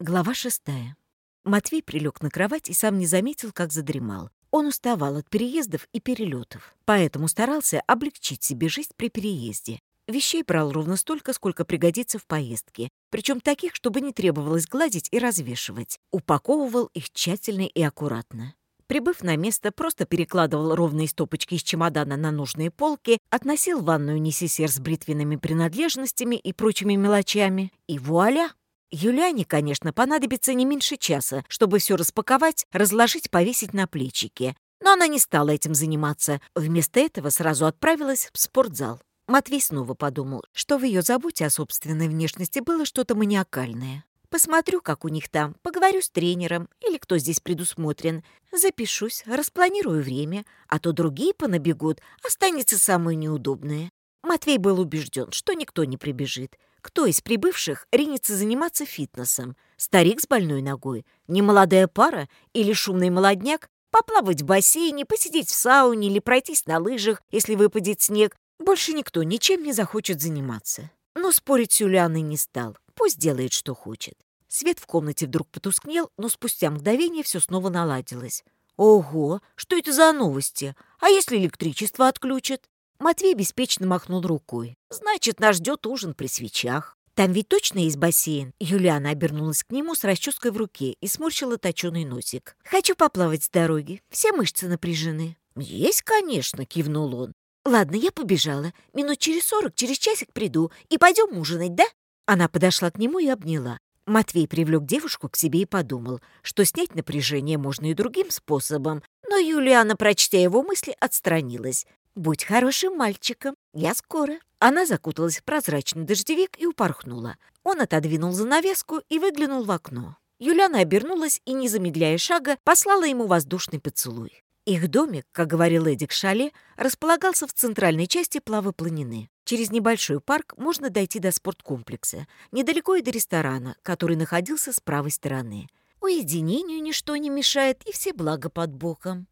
Глава шестая. Матвей прилег на кровать и сам не заметил, как задремал. Он уставал от переездов и перелетов, поэтому старался облегчить себе жизнь при переезде. Вещей брал ровно столько, сколько пригодится в поездке, причем таких, чтобы не требовалось гладить и развешивать. Упаковывал их тщательно и аккуратно. Прибыв на место, просто перекладывал ровные стопочки из чемодана на нужные полки, относил в ванную несисер с бритвенными принадлежностями и прочими мелочами, и вуаля! Юляне, конечно, понадобится не меньше часа, чтобы все распаковать, разложить, повесить на плечики. Но она не стала этим заниматься. Вместо этого сразу отправилась в спортзал. Матвей снова подумал, что в ее заботе о собственной внешности было что-то маниакальное. Посмотрю, как у них там, поговорю с тренером или кто здесь предусмотрен. Запишусь, распланирую время, а то другие понабегут, останется самое неудобное. Матвей был убежден, что никто не прибежит. Кто из прибывших ринется заниматься фитнесом? Старик с больной ногой? Немолодая пара или шумный молодняк? Поплавать в бассейне, посидеть в сауне или пройтись на лыжах, если выпадет снег? Больше никто ничем не захочет заниматься. Но спорить с Юлианой не стал. Пусть делает, что хочет. Свет в комнате вдруг потускнел, но спустя мгновение все снова наладилось. «Ого, что это за новости? А если электричество отключат?» Матвей беспечно махнул рукой. «Значит, нас ждет ужин при свечах». «Там ведь точно есть бассейн?» Юлиана обернулась к нему с расческой в руке и сморщила точеный носик. «Хочу поплавать с дороги. Все мышцы напряжены». «Есть, конечно», — кивнул он. «Ладно, я побежала. Минут через сорок, через часик приду. И пойдем ужинать, да?» Она подошла к нему и обняла. Матвей привлек девушку к себе и подумал, что снять напряжение можно и другим способом, но Юлиана, прочтя его мысли, отстранилась. «Будь хорошим мальчиком, я скоро». Она закуталась в прозрачный дождевик и упорхнула. Он отодвинул занавеску и выглянул в окно. Юляна обернулась и, не замедляя шага, послала ему воздушный поцелуй. Их домик, как говорил Эдик Шале, располагался в центральной части Плавы Планины. Через небольшой парк можно дойти до спорткомплекса, недалеко и до ресторана, который находился с правой стороны. Уединению ничто не мешает, и все блага под боком.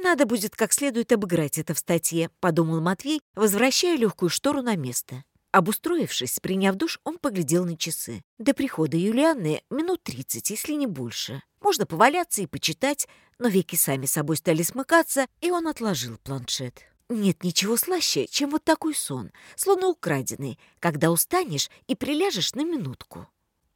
«Надо будет как следует обыграть это в статье», — подумал Матвей, возвращая легкую штору на место. Обустроившись, приняв душ, он поглядел на часы. До прихода Юлианы минут тридцать, если не больше. Можно поваляться и почитать, но веки сами собой стали смыкаться, и он отложил планшет. Нет ничего слаще, чем вот такой сон, словно украденный, когда устанешь и приляжешь на минутку.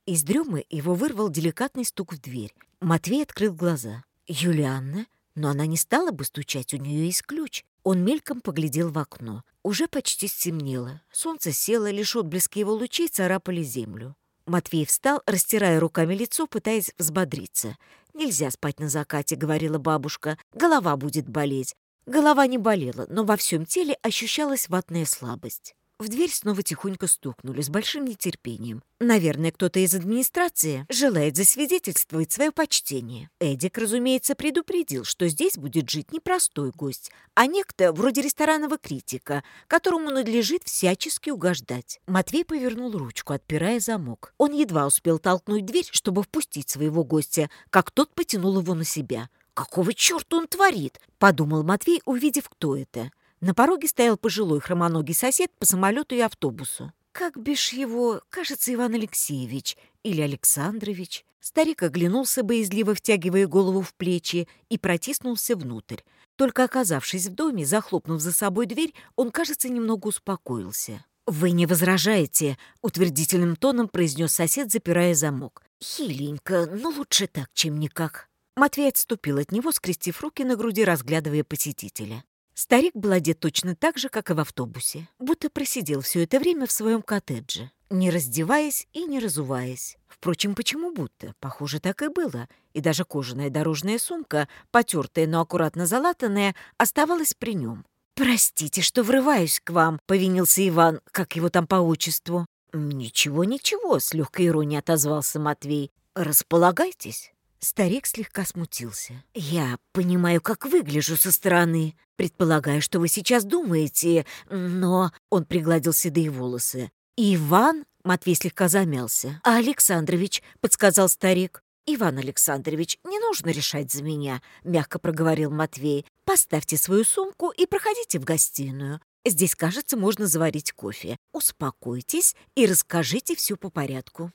Из дремы его вырвал деликатный стук в дверь. Матвей открыл глаза. «Юлианна?» но она не стала бы стучать, у нее есть ключ. Он мельком поглядел в окно. Уже почти стемнело. Солнце село, лишь отблески его лучей царапали землю. Матвей встал, растирая руками лицо, пытаясь взбодриться. «Нельзя спать на закате», — говорила бабушка. «Голова будет болеть». Голова не болела, но во всем теле ощущалась ватная слабость. В дверь снова тихонько стукнули, с большим нетерпением. Наверное, кто-то из администрации желает засвидетельствовать свое почтение. Эдик, разумеется, предупредил, что здесь будет жить не простой гость, а некто вроде ресторанного критика, которому надлежит всячески угождать. Матвей повернул ручку, отпирая замок. Он едва успел толкнуть дверь, чтобы впустить своего гостя, как тот потянул его на себя. «Какого черта он творит?» — подумал Матвей, увидев, кто это. На пороге стоял пожилой хромоногий сосед по самолету и автобусу. Как бишь его, кажется, Иван Алексеевич или Александрович. Старик оглянулся боязливо, втягивая голову в плечи, и протиснулся внутрь. Только оказавшись в доме, захлопнув за собой дверь, он, кажется, немного успокоился. «Вы не возражаете», — утвердительным тоном произнес сосед, запирая замок. «Хиленько, но лучше так, чем никак». Матвей отступил от него, скрестив руки на груди, разглядывая посетителя. Старик был одет точно так же, как и в автобусе, будто просидел все это время в своем коттедже, не раздеваясь и не разуваясь. Впрочем, почему будто? Похоже, так и было. И даже кожаная дорожная сумка, потертая, но аккуратно залатанная, оставалась при нем. «Простите, что врываюсь к вам», — повинился Иван, как его там по отчеству. «Ничего, ничего», — с легкой иронией отозвался Матвей. «Располагайтесь». Старик слегка смутился. «Я понимаю, как выгляжу со стороны. Предполагаю, что вы сейчас думаете, но...» Он пригладил седые волосы. «Иван?» — Матвей слегка замялся. «А Александрович?» — подсказал старик. «Иван Александрович, не нужно решать за меня», — мягко проговорил Матвей. «Поставьте свою сумку и проходите в гостиную. Здесь, кажется, можно заварить кофе. Успокойтесь и расскажите все по порядку».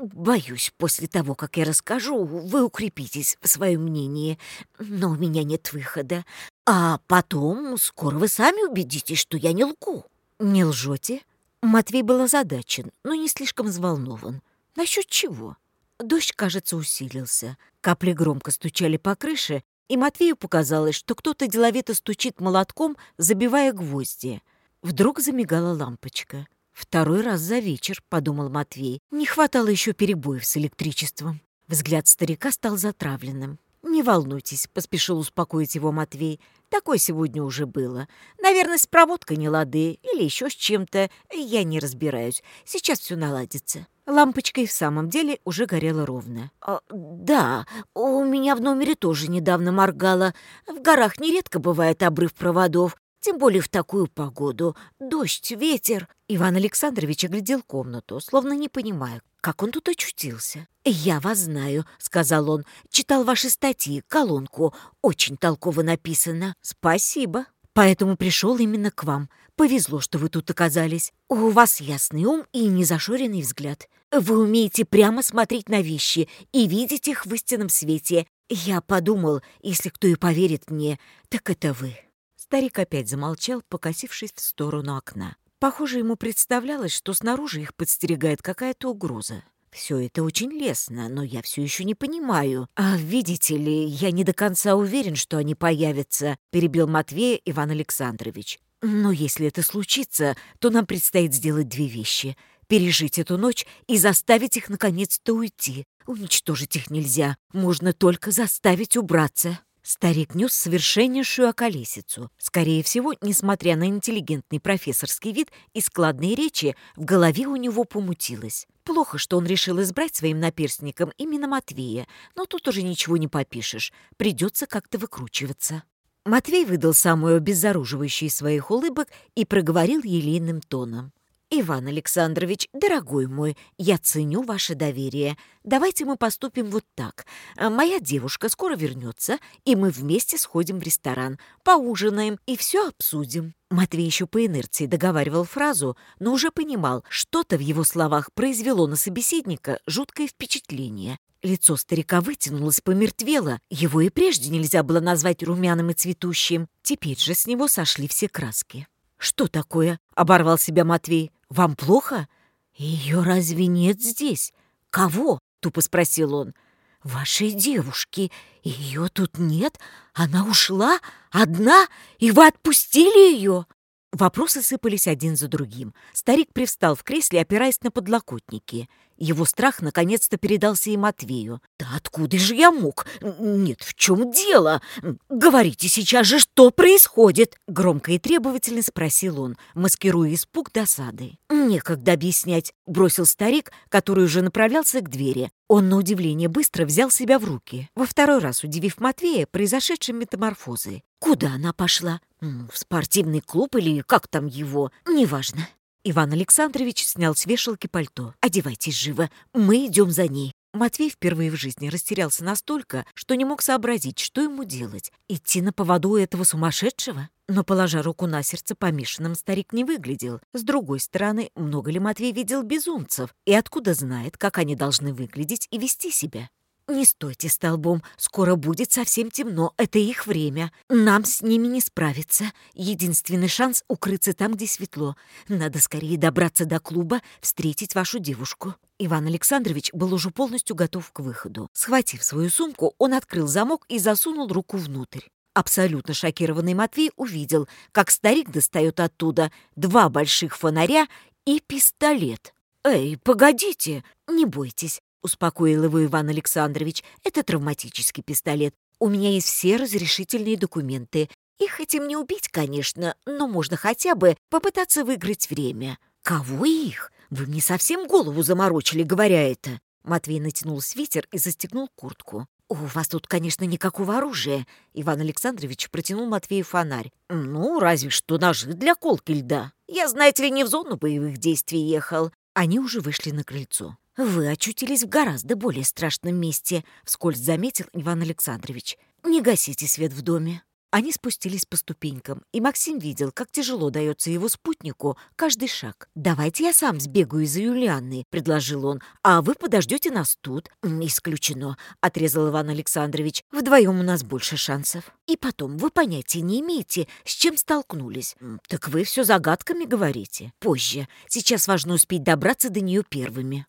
Боюсь, после того, как я расскажу, вы укрепитесь в своем мнении, но у меня нет выхода. А потом скоро вы сами убедитесь, что я не лгу. Не лжете? Матвей был озадачен, но не слишком взволнован. Насчет чего? Дождь, кажется, усилился. Капли громко стучали по крыше, и Матвею показалось, что кто-то деловито стучит молотком, забивая гвозди. Вдруг замигала лампочка. «Второй раз за вечер», — подумал Матвей. «Не хватало еще перебоев с электричеством». Взгляд старика стал затравленным. «Не волнуйтесь», — поспешил успокоить его Матвей. «Такое сегодня уже было. Наверное, с проводкой не лады или еще с чем-то. Я не разбираюсь. Сейчас все наладится». Лампочка и в самом деле уже горела ровно. А, «Да, у меня в номере тоже недавно моргала. В горах нередко бывает обрыв проводов. Тем более в такую погоду. Дождь, ветер. Иван Александрович оглядел комнату, словно не понимая, как он тут очутился. «Я вас знаю», — сказал он. «Читал ваши статьи, колонку. Очень толково написано. Спасибо. Поэтому пришел именно к вам. Повезло, что вы тут оказались. У вас ясный ум и незашоренный взгляд. Вы умеете прямо смотреть на вещи и видеть их в истинном свете. Я подумал, если кто и поверит мне, так это вы». Старик опять замолчал, покосившись в сторону окна. Похоже, ему представлялось, что снаружи их подстерегает какая-то угроза. «Все это очень лестно, но я все еще не понимаю. А видите ли, я не до конца уверен, что они появятся», — перебил Матвея Иван Александрович. «Но если это случится, то нам предстоит сделать две вещи пережить эту ночь и заставить их наконец-то уйти. Уничтожить их нельзя, можно только заставить убраться. Старик нес совершеннейшую околесицу. Скорее всего, несмотря на интеллигентный профессорский вид и складные речи, в голове у него помутилось. Плохо, что он решил избрать своим наперстником именно Матвея, но тут уже ничего не попишешь, придется как-то выкручиваться. Матвей выдал самую обезоруживающую из своих улыбок и проговорил елейным тоном. «Иван Александрович, дорогой мой, я ценю ваше доверие. Давайте мы поступим вот так. Э, моя девушка скоро вернется, и мы вместе сходим в ресторан, поужинаем и все обсудим». Матвей еще по инерции договаривал фразу, но уже понимал, что-то в его словах произвело на собеседника жуткое впечатление. Лицо старика вытянулось, помертвело. Его и прежде нельзя было назвать румяным и цветущим. Теперь же с него сошли все краски. «Что такое?» — оборвал себя Матвей. Вам плохо? Ее разве нет здесь? Кого? Тупо спросил он. Вашей девушки. Ее тут нет. Она ушла одна, и вы отпустили ее. Вопросы сыпались один за другим. Старик привстал в кресле, опираясь на подлокотники. Его страх наконец-то передался и Матвею. «Да откуда же я мог? Нет, в чем дело? Говорите сейчас же, что происходит?» Громко и требовательно спросил он, маскируя испуг досадой. «Некогда объяснять», — бросил старик, который уже направлялся к двери. Он, на удивление, быстро взял себя в руки, во второй раз удивив Матвея произошедшим метаморфозой. «Куда она пошла? В спортивный клуб или как там его? Неважно». Иван Александрович снял с вешалки пальто. «Одевайтесь живо, мы идем за ней». Матвей впервые в жизни растерялся настолько, что не мог сообразить, что ему делать. Идти на поводу этого сумасшедшего? Но, положа руку на сердце, помешанным старик не выглядел. С другой стороны, много ли Матвей видел безумцев? И откуда знает, как они должны выглядеть и вести себя? «Не стойте столбом, скоро будет совсем темно, это их время. Нам с ними не справиться. Единственный шанс — укрыться там, где светло. Надо скорее добраться до клуба, встретить вашу девушку». Иван Александрович был уже полностью готов к выходу. Схватив свою сумку, он открыл замок и засунул руку внутрь. Абсолютно шокированный Матвей увидел, как старик достает оттуда два больших фонаря и пистолет. «Эй, погодите! Не бойтесь, — успокоил его Иван Александрович. «Это травматический пистолет. У меня есть все разрешительные документы. Их хотим не убить, конечно, но можно хотя бы попытаться выиграть время». «Кого их? Вы мне совсем голову заморочили, говоря это!» Матвей натянул свитер и застегнул куртку. «У вас тут, конечно, никакого оружия!» Иван Александрович протянул Матвею фонарь. «Ну, разве что ножи для колки льда. Я, знаете ли, не в зону боевых действий ехал». Они уже вышли на крыльцо. «Вы очутились в гораздо более страшном месте», — вскользь заметил Иван Александрович. «Не гасите свет в доме». Они спустились по ступенькам, и Максим видел, как тяжело дается его спутнику каждый шаг. «Давайте я сам сбегаю за Юлианной», — предложил он, — «а вы подождете нас тут». «Исключено», — отрезал Иван Александрович, — «вдвоем у нас больше шансов». «И потом, вы понятия не имеете, с чем столкнулись». «Так вы все загадками говорите». «Позже. Сейчас важно успеть добраться до нее первыми».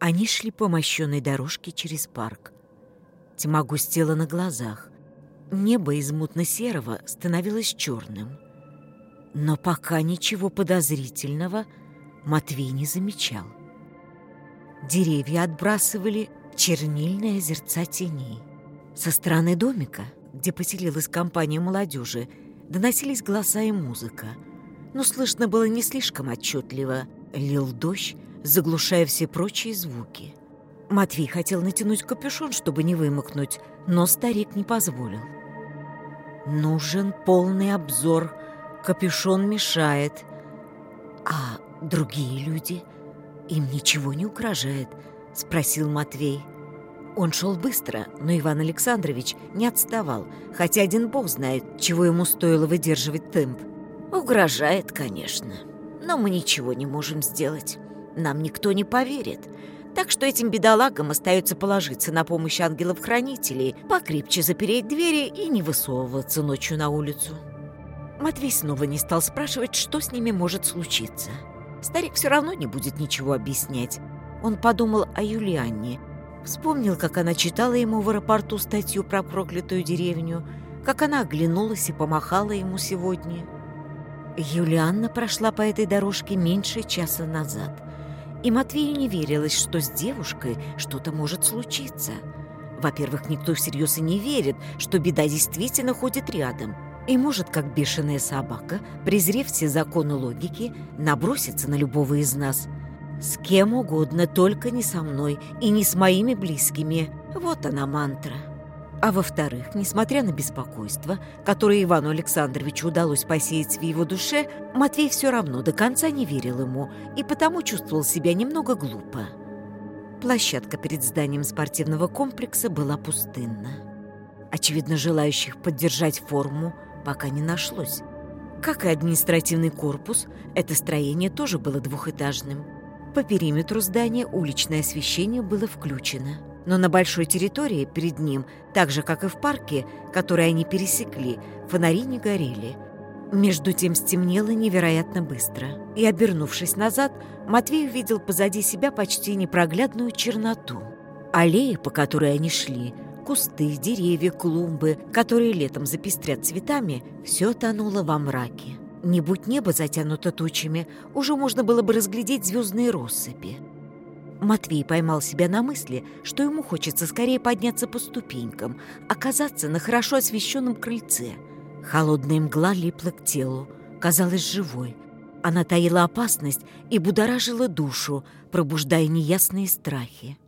Они шли по мощенной дорожке через парк. Тьма густела на глазах. Небо из мутно-серого становилось черным. Но пока ничего подозрительного Матвей не замечал. Деревья отбрасывали чернильное зерца теней. Со стороны домика, где поселилась компания молодежи, доносились голоса и музыка. Но слышно было не слишком отчетливо. Лил дождь, заглушая все прочие звуки. Матвей хотел натянуть капюшон, чтобы не вымокнуть, но старик не позволил. Нужен полный обзор. Капюшон мешает. А другие люди? Им ничего не угрожает, спросил Матвей. Он шел быстро, но Иван Александрович не отставал, хотя один бог знает, чего ему стоило выдерживать темп. «Угрожает, конечно, но мы ничего не можем сделать нам никто не поверит. Так что этим бедолагам остается положиться на помощь ангелов-хранителей, покрепче запереть двери и не высовываться ночью на улицу. Матвей снова не стал спрашивать, что с ними может случиться. Старик все равно не будет ничего объяснять. Он подумал о Юлианне, вспомнил, как она читала ему в аэропорту статью про проклятую деревню, как она оглянулась и помахала ему сегодня. Юлианна прошла по этой дорожке меньше часа назад – и Матвею не верилось, что с девушкой что-то может случиться. Во-первых, никто всерьез и не верит, что беда действительно ходит рядом. И может, как бешеная собака, презрев все законы логики, наброситься на любого из нас. С кем угодно, только не со мной и не с моими близкими. Вот она мантра. А во-вторых, несмотря на беспокойство, которое Ивану Александровичу удалось посеять в его душе, Матвей все равно до конца не верил ему и потому чувствовал себя немного глупо. Площадка перед зданием спортивного комплекса была пустынна. Очевидно, желающих поддержать форму пока не нашлось. Как и административный корпус, это строение тоже было двухэтажным. По периметру здания уличное освещение было включено – но на большой территории перед ним, так же, как и в парке, который они пересекли, фонари не горели. Между тем стемнело невероятно быстро. И, обернувшись назад, Матвей увидел позади себя почти непроглядную черноту. Аллея, по которой они шли, кусты, деревья, клумбы, которые летом запестрят цветами, все тонуло во мраке. Не будь небо затянуто тучами, уже можно было бы разглядеть звездные россыпи. Матвей поймал себя на мысли, что ему хочется скорее подняться по ступенькам, оказаться на хорошо освещенном крыльце. Холодная мгла липла к телу, казалась живой. Она таила опасность и будоражила душу, пробуждая неясные страхи.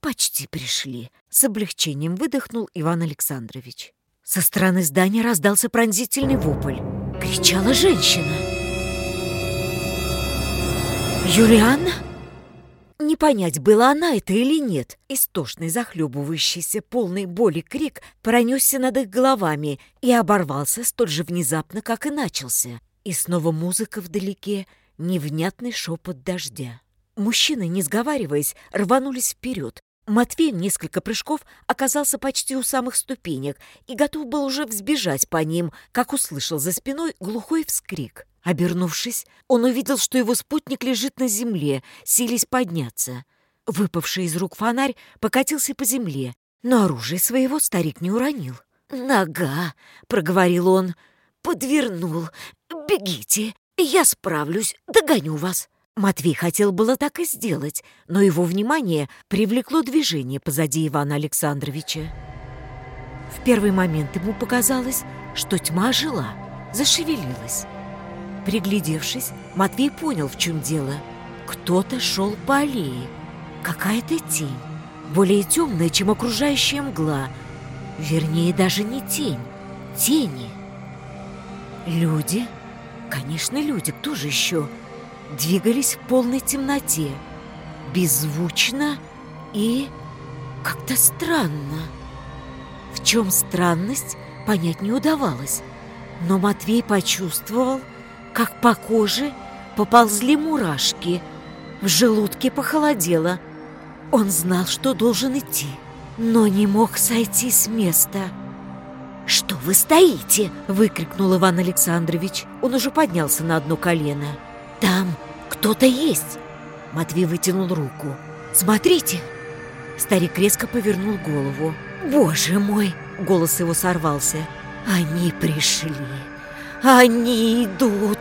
«Почти пришли», — с облегчением выдохнул Иван Александрович. Со стороны здания раздался пронзительный вопль. Кричала женщина. «Юлианна?» Не понять, была она это или нет. Истошный, захлебывающийся, полный боли крик пронесся над их головами и оборвался столь же внезапно, как и начался. И снова музыка вдалеке, невнятный шепот дождя. Мужчины, не сговариваясь, рванулись вперед. Матвей в несколько прыжков оказался почти у самых ступенек и готов был уже взбежать по ним, как услышал за спиной глухой вскрик. Обернувшись, он увидел, что его спутник лежит на земле, сились подняться. Выпавший из рук фонарь покатился по земле, но оружие своего старик не уронил. «Нога!» — проговорил он. «Подвернул! Бегите! Я справлюсь, догоню вас!» Матвей хотел было так и сделать, но его внимание привлекло движение позади Ивана Александровича. В первый момент ему показалось, что тьма жила, зашевелилась. Приглядевшись, Матвей понял, в чем дело. Кто-то шел по аллее. Какая-то тень, более темная, чем окружающая мгла. Вернее, даже не тень, тени. Люди, конечно, люди, кто же еще, двигались в полной темноте. Беззвучно и как-то странно. В чем странность, понять не удавалось. Но Матвей почувствовал, как по коже поползли мурашки. В желудке похолодело. Он знал, что должен идти, но не мог сойти с места. «Что вы стоите?» – выкрикнул Иван Александрович. Он уже поднялся на одно колено. «Там кто-то есть!» Матвей вытянул руку. «Смотрите!» Старик резко повернул голову. «Боже мой!» – голос его сорвался. «Они пришли!» Они идут!»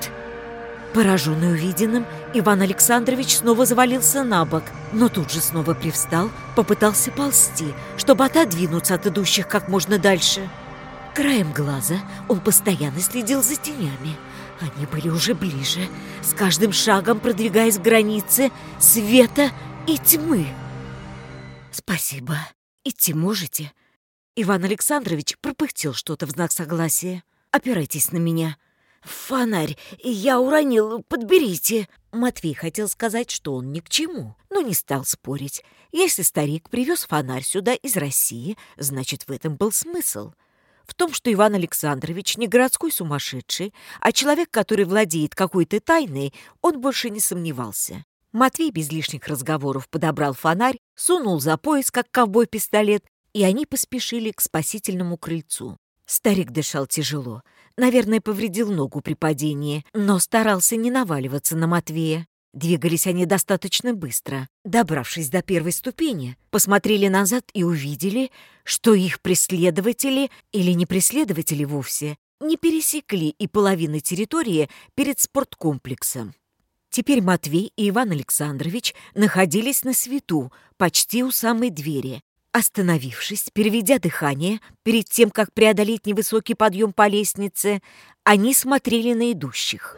Пораженный увиденным, Иван Александрович снова завалился на бок, но тут же снова привстал, попытался ползти, чтобы отодвинуться от идущих как можно дальше. Краем глаза он постоянно следил за тенями. Они были уже ближе, с каждым шагом продвигаясь к границе света и тьмы. «Спасибо. Идти можете?» Иван Александрович пропыхтел что-то в знак согласия опирайтесь на меня. Фонарь я уронил, подберите. Матвей хотел сказать, что он ни к чему, но не стал спорить. Если старик привез фонарь сюда из России, значит, в этом был смысл. В том, что Иван Александрович не городской сумасшедший, а человек, который владеет какой-то тайной, он больше не сомневался. Матвей без лишних разговоров подобрал фонарь, сунул за пояс, как ковбой, пистолет, и они поспешили к спасительному крыльцу. Старик дышал тяжело. Наверное, повредил ногу при падении, но старался не наваливаться на Матвея. Двигались они достаточно быстро. Добравшись до первой ступени, посмотрели назад и увидели, что их преследователи или не преследователи вовсе не пересекли и половины территории перед спорткомплексом. Теперь Матвей и Иван Александрович находились на свету, почти у самой двери. Остановившись, переведя дыхание, перед тем, как преодолеть невысокий подъем по лестнице, они смотрели на идущих.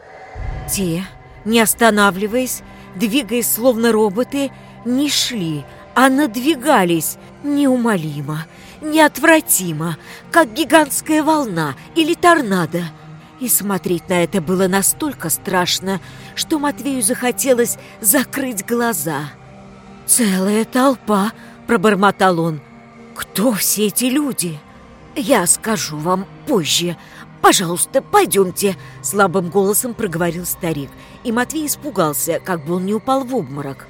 Те, не останавливаясь, двигаясь словно роботы, не шли, а надвигались неумолимо, неотвратимо, как гигантская волна или торнадо. И смотреть на это было настолько страшно, что Матвею захотелось закрыть глаза. Целая толпа пробормотал он. «Кто все эти люди?» «Я скажу вам позже. Пожалуйста, пойдемте!» Слабым голосом проговорил старик, и Матвей испугался, как бы он не упал в обморок.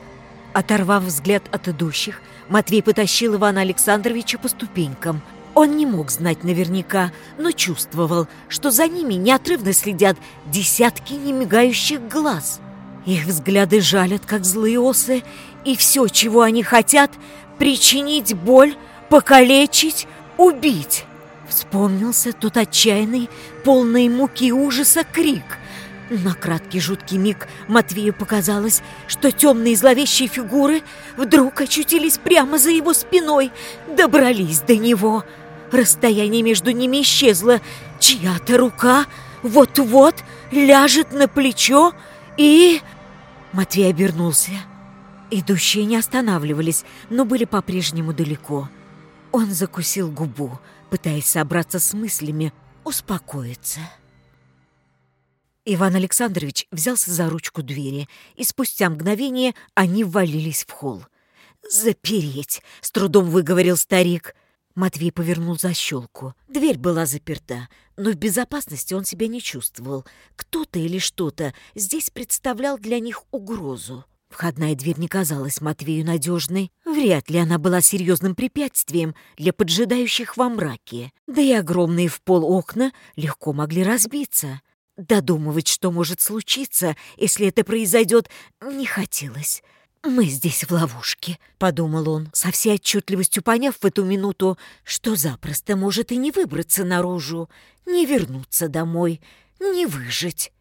Оторвав взгляд от идущих, Матвей потащил Ивана Александровича по ступенькам. Он не мог знать наверняка, но чувствовал, что за ними неотрывно следят десятки немигающих глаз – их взгляды жалят, как злые осы, и все, чего они хотят, причинить боль, покалечить, убить. Вспомнился тот отчаянный, полный муки и ужаса крик. На краткий жуткий миг Матвею показалось, что темные зловещие фигуры вдруг очутились прямо за его спиной, добрались до него. Расстояние между ними исчезло. Чья-то рука вот-вот ляжет на плечо и... Матвей обернулся. Идущие не останавливались, но были по-прежнему далеко. Он закусил губу, пытаясь собраться с мыслями, успокоиться. Иван Александрович взялся за ручку двери, и спустя мгновение они ввалились в холл. «Запереть!» — с трудом выговорил старик — Матвей повернул защелку. Дверь была заперта, но в безопасности он себя не чувствовал. Кто-то или что-то здесь представлял для них угрозу. Входная дверь не казалась Матвею надежной. Вряд ли она была серьезным препятствием для поджидающих во мраке. Да и огромные в пол окна легко могли разбиться. Додумывать, что может случиться, если это произойдет, не хотелось. «Мы здесь в ловушке», — подумал он, со всей отчетливостью поняв в эту минуту, что запросто может и не выбраться наружу, не вернуться домой, не выжить.